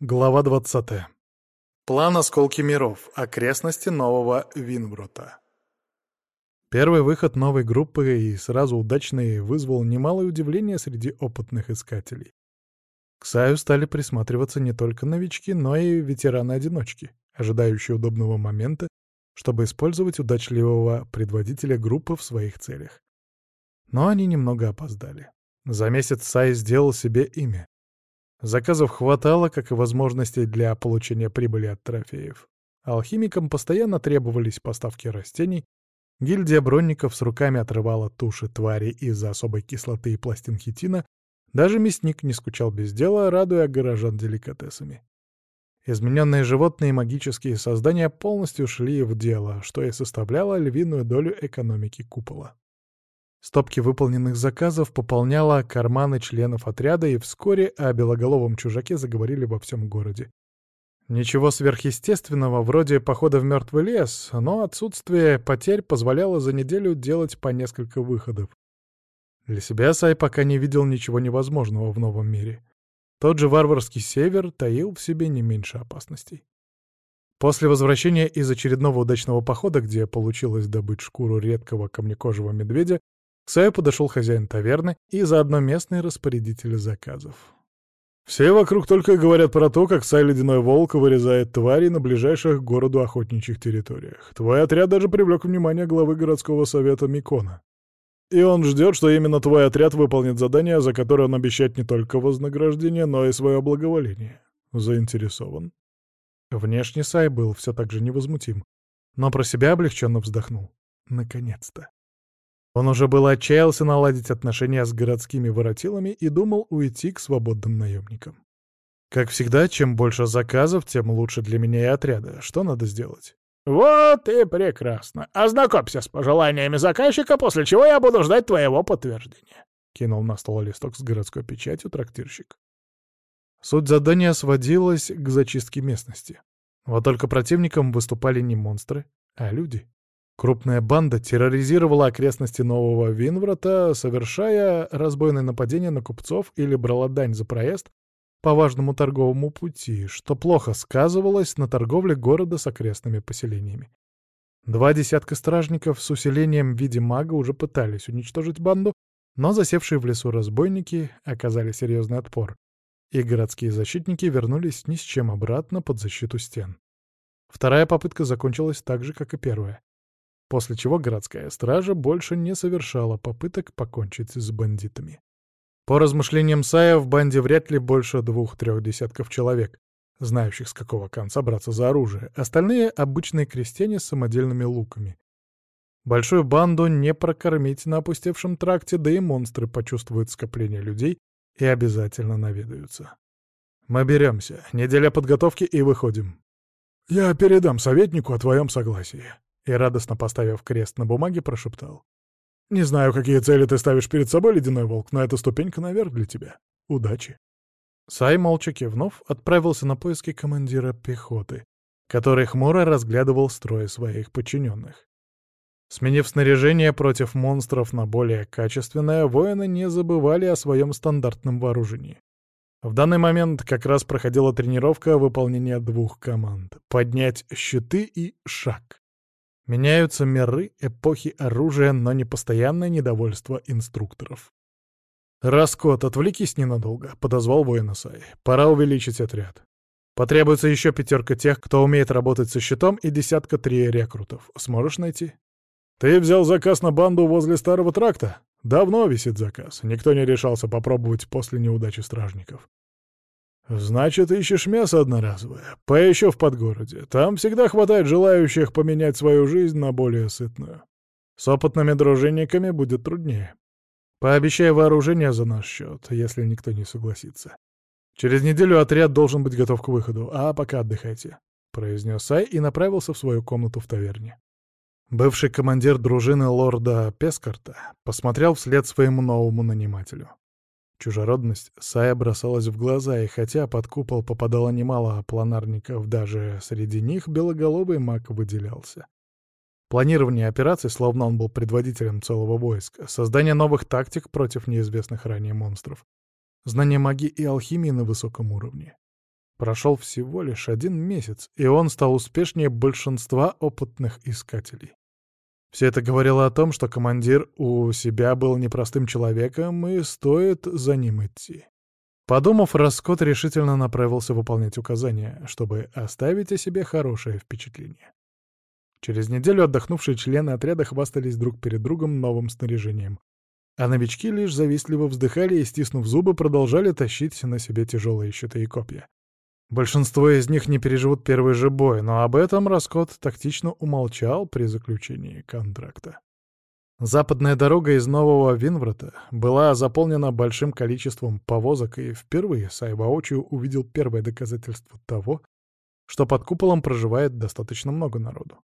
Глава 20. План «Осколки миров. Окрестности нового Винбрута». Первый выход новой группы и сразу удачный вызвал немалое удивление среди опытных искателей. К Саю стали присматриваться не только новички, но и ветераны-одиночки, ожидающие удобного момента, чтобы использовать удачливого предводителя группы в своих целях. Но они немного опоздали. За месяц Сай сделал себе имя. Заказов хватало, как и возможностей для получения прибыли от трофеев. Алхимикам постоянно требовались поставки растений, гильдия бронников с руками отрывала туши твари из-за особой кислоты и пластин хитина, даже мясник не скучал без дела, радуя горожан деликатесами. Измененные животные и магические создания полностью шли в дело, что и составляло львиную долю экономики купола. Стопки выполненных заказов пополняла карманы членов отряда, и вскоре о белоголовом чужаке заговорили во всем городе. Ничего сверхъестественного, вроде похода в мертвый лес, но отсутствие потерь позволяло за неделю делать по несколько выходов. Для себя Сай пока не видел ничего невозможного в новом мире. Тот же варварский север таил в себе не меньше опасностей. После возвращения из очередного удачного похода, где получилось добыть шкуру редкого камнекожего медведя, к Саю подошел хозяин таверны и заодно местный распорядитель заказов. Все вокруг только говорят про то, как Сай Ледяной Волк вырезает твари на ближайших к городу охотничьих территориях. Твой отряд даже привлек внимание главы городского совета Микона. И он ждет, что именно твой отряд выполнит задание, за которое он обещает не только вознаграждение, но и свое благоволение. Заинтересован. Внешне Сай был все так же невозмутим, но про себя облегченно вздохнул. Наконец-то. Он уже было отчаялся наладить отношения с городскими воротилами и думал уйти к свободным наемникам. Как всегда, чем больше заказов, тем лучше для меня и отряда. Что надо сделать? «Вот и прекрасно. Ознакомься с пожеланиями заказчика, после чего я буду ждать твоего подтверждения», — кинул на стол листок с городской печатью трактирщик. Суть задания сводилась к зачистке местности. Вот только противником выступали не монстры, а люди. Крупная банда терроризировала окрестности Нового Винврата, совершая разбойные нападения на купцов или брала дань за проезд по важному торговому пути, что плохо сказывалось на торговле города с окрестными поселениями. Два десятка стражников с усилением в виде мага уже пытались уничтожить банду, но засевшие в лесу разбойники оказали серьезный отпор, и городские защитники вернулись ни с чем обратно под защиту стен. Вторая попытка закончилась так же, как и первая после чего городская стража больше не совершала попыток покончить с бандитами. По размышлениям Сая, в банде вряд ли больше двух-трех десятков человек, знающих, с какого конца браться за оружие, остальные — обычные крестьяне с самодельными луками. Большую банду не прокормить на опустевшем тракте, да и монстры почувствуют скопление людей и обязательно наведаются. Мы беремся. Неделя подготовки и выходим. Я передам советнику о твоем согласии и, радостно поставив крест на бумаге, прошептал. «Не знаю, какие цели ты ставишь перед собой, Ледяной Волк, но эта ступенька наверх для тебя. Удачи!» Сай, молча кивнув, отправился на поиски командира пехоты, который хмуро разглядывал строй своих подчиненных. Сменив снаряжение против монстров на более качественное, воины не забывали о своем стандартном вооружении. В данный момент как раз проходила тренировка выполнения двух команд — поднять щиты и шаг. Меняются миры, эпохи оружия, но не постоянное недовольство инструкторов. «Раскот, отвлекись ненадолго», — подозвал воина Сай. «Пора увеличить отряд. Потребуется еще пятерка тех, кто умеет работать со щитом, и десятка три рекрутов. Сможешь найти?» «Ты взял заказ на банду возле старого тракта?» «Давно висит заказ. Никто не решался попробовать после неудачи стражников. «Значит, ищешь мясо одноразовое? Поищу в подгороде. Там всегда хватает желающих поменять свою жизнь на более сытную. С опытными дружинниками будет труднее. Пообещай вооружение за наш счет, если никто не согласится. Через неделю отряд должен быть готов к выходу, а пока отдыхайте», — произнес Сай и направился в свою комнату в таверне. Бывший командир дружины лорда Пескарта посмотрел вслед своему новому нанимателю. Чужеродность Сая бросалась в глаза, и хотя под купол попадало немало планарников, даже среди них белоголовый маг выделялся. Планирование операций, словно он был предводителем целого войска, создание новых тактик против неизвестных ранее монстров, знание магии и алхимии на высоком уровне. Прошел всего лишь один месяц, и он стал успешнее большинства опытных искателей. Все это говорило о том, что командир у себя был непростым человеком, и стоит за ним идти. Подумав, Раскот решительно направился выполнять указания, чтобы оставить о себе хорошее впечатление. Через неделю отдохнувшие члены отряда хвастались друг перед другом новым снаряжением, а новички лишь завистливо вздыхали и, стиснув зубы, продолжали тащить на себе тяжелые щиты и копья. Большинство из них не переживут первый же бой, но об этом Раскот тактично умолчал при заключении контракта. Западная дорога из Нового Винврата была заполнена большим количеством повозок, и впервые Сай воочию увидел первое доказательство того, что под куполом проживает достаточно много народу.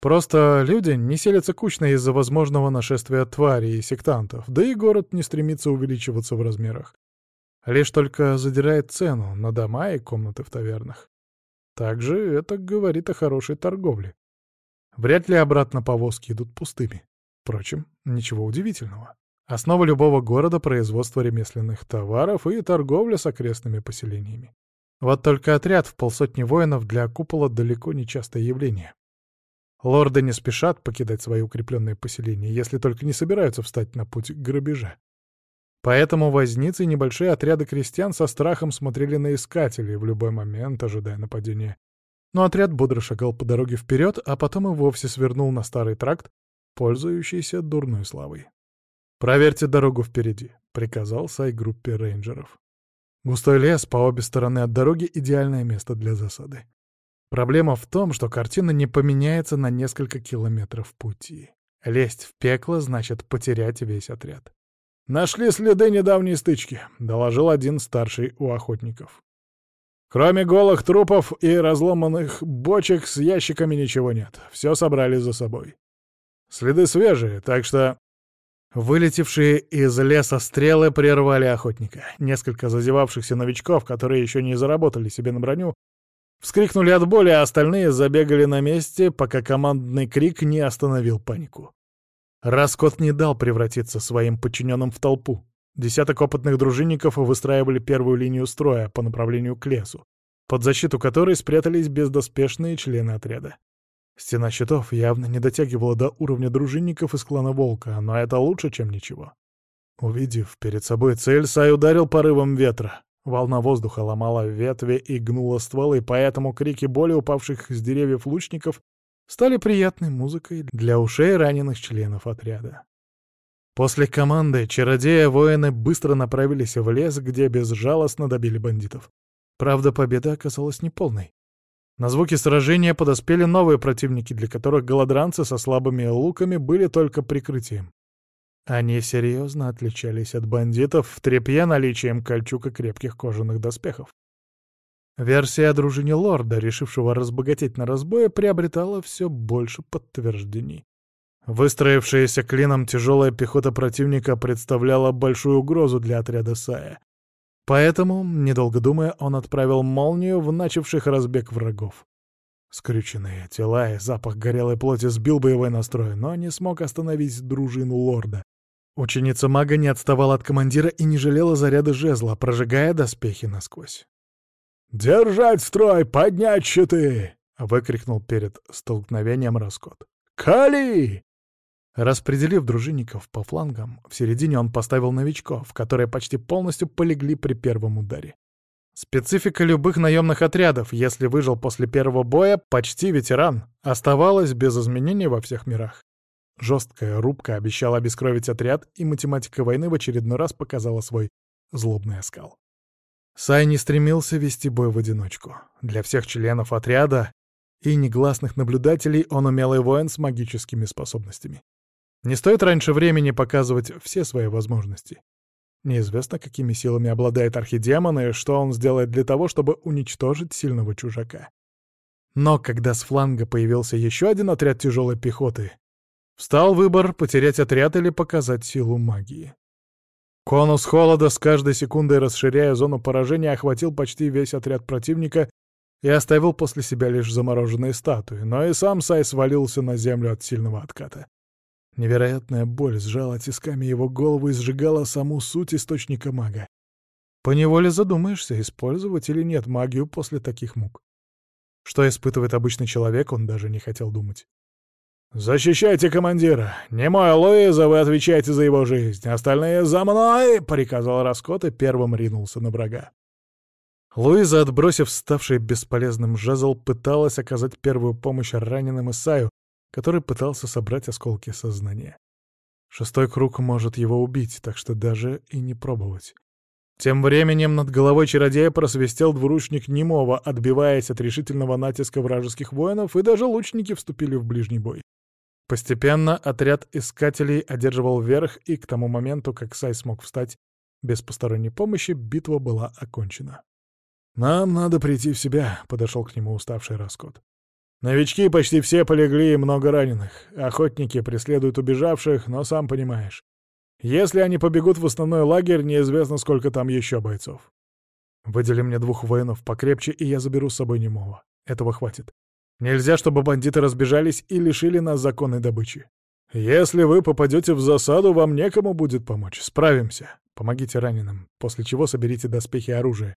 Просто люди не селятся кучно из-за возможного нашествия тварей и сектантов, да и город не стремится увеличиваться в размерах лишь только задирает цену на дома и комнаты в тавернах. Также это говорит о хорошей торговле. Вряд ли обратно повозки идут пустыми. Впрочем, ничего удивительного. Основа любого города — производство ремесленных товаров и торговля с окрестными поселениями. Вот только отряд в полсотни воинов для купола далеко не частое явление. Лорды не спешат покидать свои укрепленные поселения, если только не собираются встать на путь грабежа. Поэтому возницы и небольшие отряды крестьян со страхом смотрели на искателей, в любой момент ожидая нападения. Но отряд бодро шагал по дороге вперед, а потом и вовсе свернул на старый тракт, пользующийся дурной славой. «Проверьте дорогу впереди», — приказал Сай группе рейнджеров. Густой лес по обе стороны от дороги — идеальное место для засады. Проблема в том, что картина не поменяется на несколько километров пути. Лезть в пекло значит потерять весь отряд. «Нашли следы недавней стычки», — доложил один старший у охотников. «Кроме голых трупов и разломанных бочек с ящиками ничего нет. Все собрали за собой. Следы свежие, так что...» Вылетевшие из леса стрелы прервали охотника. Несколько зазевавшихся новичков, которые еще не заработали себе на броню, вскрикнули от боли, а остальные забегали на месте, пока командный крик не остановил панику. Раскот не дал превратиться своим подчиненным в толпу. Десяток опытных дружинников выстраивали первую линию строя по направлению к лесу, под защиту которой спрятались бездоспешные члены отряда. Стена щитов явно не дотягивала до уровня дружинников из клана Волка, но это лучше, чем ничего. Увидев перед собой цель, Сай ударил порывом ветра. Волна воздуха ломала ветви и гнула стволы, поэтому крики боли упавших с деревьев лучников стали приятной музыкой для ушей раненых членов отряда. После команды чародея-воины быстро направились в лес, где безжалостно добили бандитов. Правда, победа оказалась неполной. На звуки сражения подоспели новые противники, для которых голодранцы со слабыми луками были только прикрытием. Они серьезно отличались от бандитов в тряпье наличием кольчуг и крепких кожаных доспехов. Версия о дружине лорда, решившего разбогатеть на разбое, приобретала все больше подтверждений. Выстроившаяся клином тяжелая пехота противника представляла большую угрозу для отряда Сая. Поэтому, недолго думая, он отправил молнию в начавших разбег врагов. Скрюченные тела и запах горелой плоти сбил боевой настрой, но не смог остановить дружину лорда. Ученица мага не отставала от командира и не жалела заряда жезла, прожигая доспехи насквозь. «Держать строй! Поднять щиты!» — выкрикнул перед столкновением Раскот. «Кали!» Распределив дружинников по флангам, в середине он поставил новичков, которые почти полностью полегли при первом ударе. Специфика любых наемных отрядов, если выжил после первого боя, почти ветеран, оставалась без изменений во всех мирах. Жесткая рубка обещала обескровить отряд, и математика войны в очередной раз показала свой злобный оскал. Сай не стремился вести бой в одиночку. Для всех членов отряда и негласных наблюдателей он умелый воин с магическими способностями. Не стоит раньше времени показывать все свои возможности. Неизвестно, какими силами обладает архидемон и что он сделает для того, чтобы уничтожить сильного чужака. Но когда с фланга появился еще один отряд тяжелой пехоты, встал выбор потерять отряд или показать силу магии. Конус холода с каждой секундой расширяя зону поражения охватил почти весь отряд противника и оставил после себя лишь замороженные статуи, но и сам Сай свалился на землю от сильного отката. Невероятная боль сжала тисками его голову и сжигала саму суть источника мага. Поневоле задумаешься, использовать или нет магию после таких мук. Что испытывает обычный человек, он даже не хотел думать. «Защищайте командира! Не мой Луиза, вы отвечаете за его жизнь! Остальные за мной!» — приказал Раскот и первым ринулся на врага. Луиза, отбросив ставший бесполезным жезл, пыталась оказать первую помощь раненым Исаю, который пытался собрать осколки сознания. Шестой круг может его убить, так что даже и не пробовать. Тем временем над головой чародея просвистел двуручник Немова, отбиваясь от решительного натиска вражеских воинов, и даже лучники вступили в ближний бой. Постепенно отряд искателей одерживал верх, и к тому моменту, как Сай смог встать без посторонней помощи, битва была окончена. «Нам надо прийти в себя», — подошел к нему уставший Раскот. «Новички почти все полегли и много раненых. Охотники преследуют убежавших, но сам понимаешь. Если они побегут в основной лагерь, неизвестно, сколько там еще бойцов. Выдели мне двух воинов покрепче, и я заберу с собой немого. Этого хватит. Нельзя, чтобы бандиты разбежались и лишили нас законной добычи. Если вы попадете в засаду, вам некому будет помочь. Справимся. Помогите раненым, после чего соберите доспехи и оружие.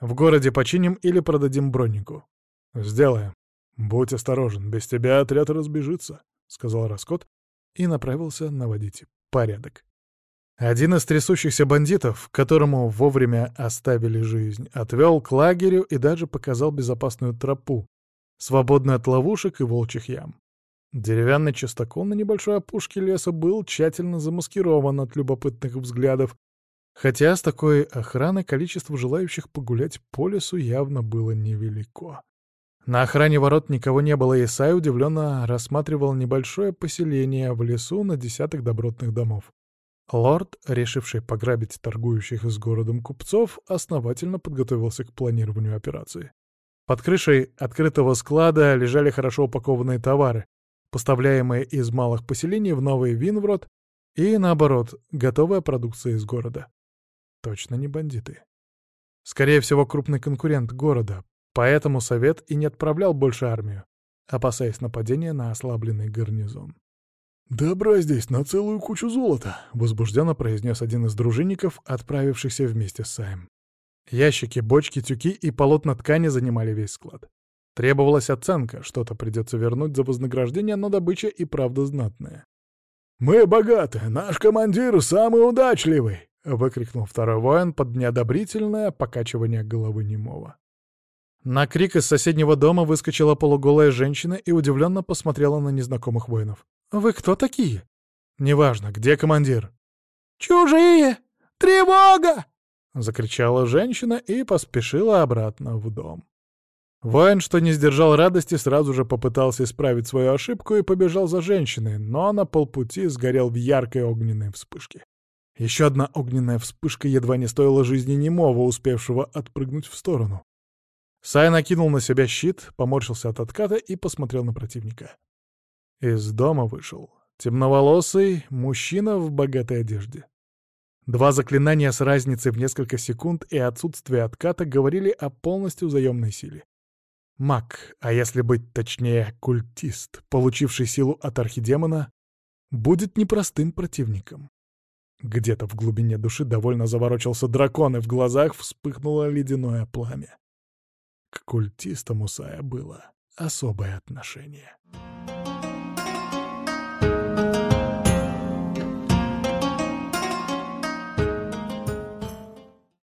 В городе починим или продадим броннику. Сделаем. Будь осторожен, без тебя отряд разбежится, — сказал Раскот и направился наводить порядок. Один из трясущихся бандитов, которому вовремя оставили жизнь, отвел к лагерю и даже показал безопасную тропу, свободную от ловушек и волчьих ям. Деревянный частокол на небольшой опушке леса был тщательно замаскирован от любопытных взглядов, хотя с такой охраной количество желающих погулять по лесу явно было невелико. На охране ворот никого не было, и Сай удивленно рассматривал небольшое поселение в лесу на десяток добротных домов. Лорд, решивший пограбить торгующих с городом купцов, основательно подготовился к планированию операции. Под крышей открытого склада лежали хорошо упакованные товары, поставляемые из малых поселений в новый Винврод, и, наоборот, готовая продукция из города. Точно не бандиты. Скорее всего, крупный конкурент города, поэтому Совет и не отправлял больше армию, опасаясь нападения на ослабленный гарнизон. «Добра здесь на целую кучу золота», — возбужденно произнес один из дружинников, отправившихся вместе с Саем. Ящики, бочки, тюки и полотна ткани занимали весь склад. Требовалась оценка, что-то придется вернуть за вознаграждение, но добыча и правда знатная. «Мы богаты, наш командир самый удачливый!» — выкрикнул второй воин под неодобрительное покачивание головы немого. На крик из соседнего дома выскочила полуголая женщина и удивленно посмотрела на незнакомых воинов. «Вы кто такие?» «Неважно, где командир?» «Чужие! Тревога!» — закричала женщина и поспешила обратно в дом. Воин, что не сдержал радости, сразу же попытался исправить свою ошибку и побежал за женщиной, но на полпути сгорел в яркой огненной вспышке. Еще одна огненная вспышка едва не стоила жизни немого, успевшего отпрыгнуть в сторону. Сай накинул на себя щит, поморщился от отката и посмотрел на противника. Из дома вышел темноволосый мужчина в богатой одежде. Два заклинания с разницей в несколько секунд и отсутствие отката говорили о полностью заемной силе. Маг, а если быть точнее, культист, получивший силу от архидемона, будет непростым противником. Где-то в глубине души довольно заворочился дракон, и в глазах вспыхнуло ледяное пламя. К культистам у было особое отношение.